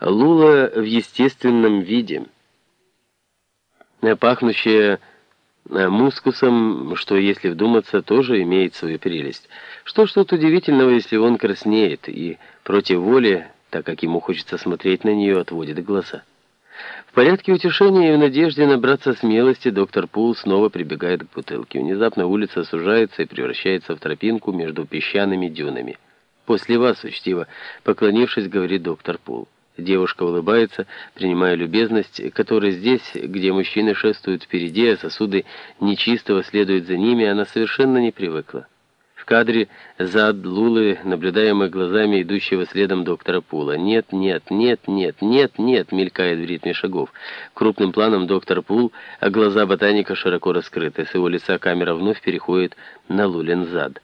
Лула в естественном виде. Пахнущая мускусом, что, если вдуматься, тоже имеет свою прелесть. Что ж тут удивительного, если он краснеет и против воли, так как ему хочется смотреть на нее, отводит глаза. В порядке утешения и в надежде набраться смелости доктор Пул снова прибегает к бутылке. Внезапно улица сужается и превращается в тропинку между песчаными дюнами. «После вас, учтиво», поклонившись, говорит доктор Пул. Девушка улыбается, принимая любезность, которой здесь, где мужчины шествуют впереди, а сосуды нечистого следуют за ними, она совершенно не привыкла. В кадре зад Лулы, наблюдаемый глазами идущего следом доктора Пула. «Нет, нет, нет, нет, нет, нет», мелькает в ритме шагов. Крупным планом доктор Пул, а глаза ботаника широко раскрыты. С его лица камера вновь переходит на Лулин зад.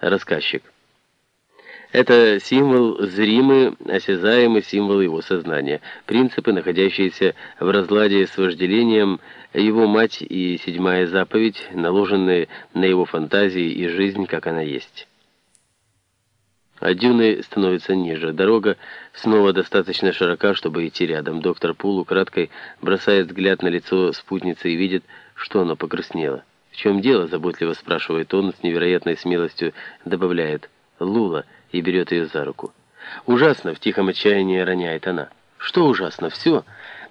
Рассказчик. Это символ зримый, осязаемый символ его сознания. Принципы, находящиеся в разладе с вожделением, его мать и седьмая заповедь, наложенные на его фантазии и жизнь, как она есть. А дюны становятся ниже. Дорога снова достаточно широка, чтобы идти рядом. Доктор Пул украдкой бросает взгляд на лицо спутницы и видит, что оно покраснело. «В чем дело?» – заботливо спрашивает он, с невероятной смелостью добавляет «Лула» и берет ее за руку. «Ужасно!» — в тихом отчаянии роняет она. «Что ужасно? Все!»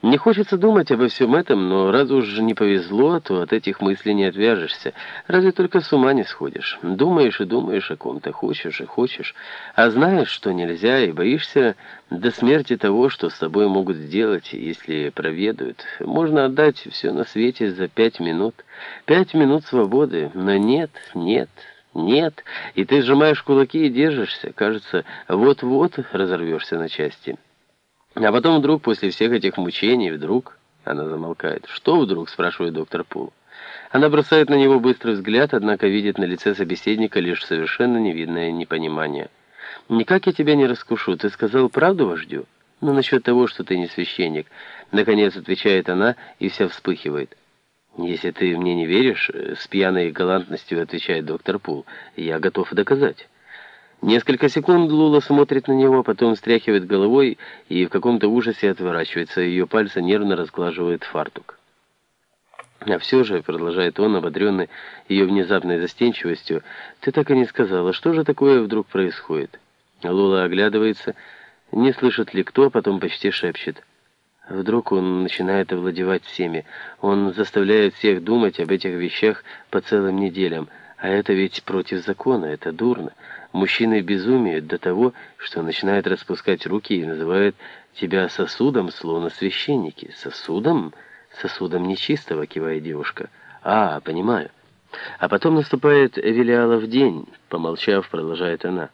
Не хочется думать обо всем этом, но раз уж не повезло, то от этих мыслей не отвяжешься. Разве только с ума не сходишь. Думаешь и думаешь о ком-то, хочешь и хочешь, а знаешь, что нельзя, и боишься до смерти того, что с тобой могут сделать, если проведают. Можно отдать все на свете за пять минут. Пять минут свободы, но нет, нет, нет, и ты сжимаешь кулаки и держишься. Кажется, вот-вот разорвешься на части. А потом вдруг, после всех этих мучений, вдруг... Она замолкает. «Что вдруг?» — спрашивает доктор Пул. Она бросает на него быстрый взгляд, однако видит на лице собеседника лишь совершенно невидное непонимание. «Никак я тебя не раскушу. Ты сказал правду вождю?» «Ну, насчет того, что ты не священник». Наконец отвечает она и вся вспыхивает. «Если ты мне не веришь, э, с пьяной галантностью отвечает доктор Пул, я готов доказать». Несколько секунд Лула смотрит на него, потом встряхивает головой и в каком-то ужасе отворачивается, ее пальцы нервно разглаживает фартук. А все же, продолжает он, ободренный ее внезапной застенчивостью, ты так и не сказала, что же такое вдруг происходит? Лула оглядывается, не слышит ли кто, потом почти шепчет. Вдруг он начинает овладевать всеми. Он заставляет всех думать об этих вещах по целым неделям. А это ведь против закона, это дурно. Мужчины безумеют до того, что начинают распускать руки и называют тебя сосудом, словно священники. Сосудом? Сосудом нечистого, кивает девушка. А, понимаю. А потом наступает Велиалов день, помолчав, продолжает она.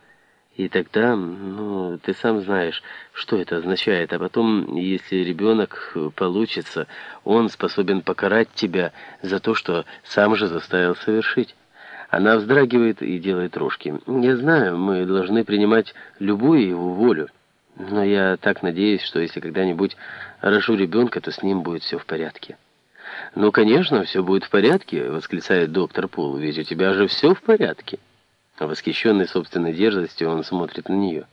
И тогда, ну, ты сам знаешь, что это означает. А потом, если ребенок получится, он способен покарать тебя за то, что сам же заставил совершить. Она вздрагивает и делает рожки. Я знаю, мы должны принимать любую его волю. Но я так надеюсь, что если когда-нибудь рожу ребенка, то с ним будет все в порядке. «Ну, конечно, все будет в порядке», — восклицает доктор Пул. «Ведь у тебя же все в порядке». Восхищенный собственной дерзостью, он смотрит на нее.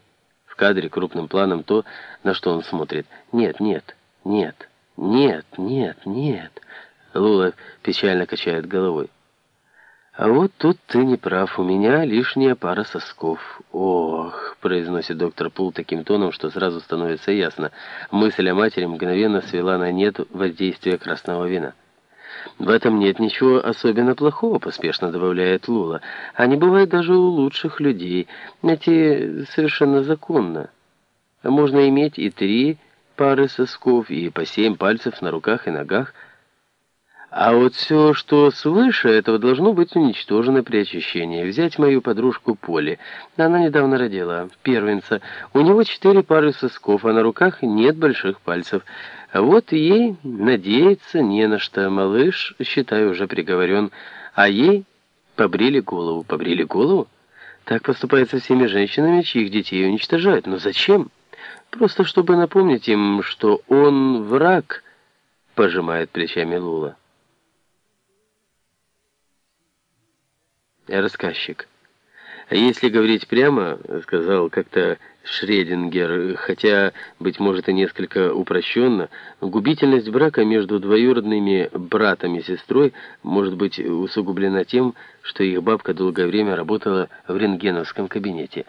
В кадре крупным планом то, на что он смотрит. «Нет, нет, нет, нет, нет, нет». Лула печально качает головой. «А вот тут ты не прав. У меня лишняя пара сосков». «Ох», — произносит доктор Пул таким тоном, что сразу становится ясно. Мысль о матери мгновенно свела на нет воздействие красного вина. «В этом нет ничего особенно плохого», — поспешно добавляет Лула. «Они бывают даже у лучших людей. Эти совершенно законно. Можно иметь и три пары сосков, и по семь пальцев на руках и ногах. А вот все, что свыше этого, должно быть уничтожено при очищении. Взять мою подружку Поли. Она недавно родила первенца. У него четыре пары сосков, а на руках нет больших пальцев». А вот ей надеяться не на что. Малыш, считаю, уже приговорен. А ей побрили голову. Побрили голову? Так поступает со всеми женщинами, чьих детей уничтожают. Но зачем? Просто чтобы напомнить им, что он враг, пожимает плечами Лула. Рассказчик. А если говорить прямо, сказал как-то Шредингер, хотя, быть может, и несколько упрощенно, губительность брака между двоюродными братом и сестрой может быть усугублена тем, что их бабка долгое время работала в рентгеновском кабинете.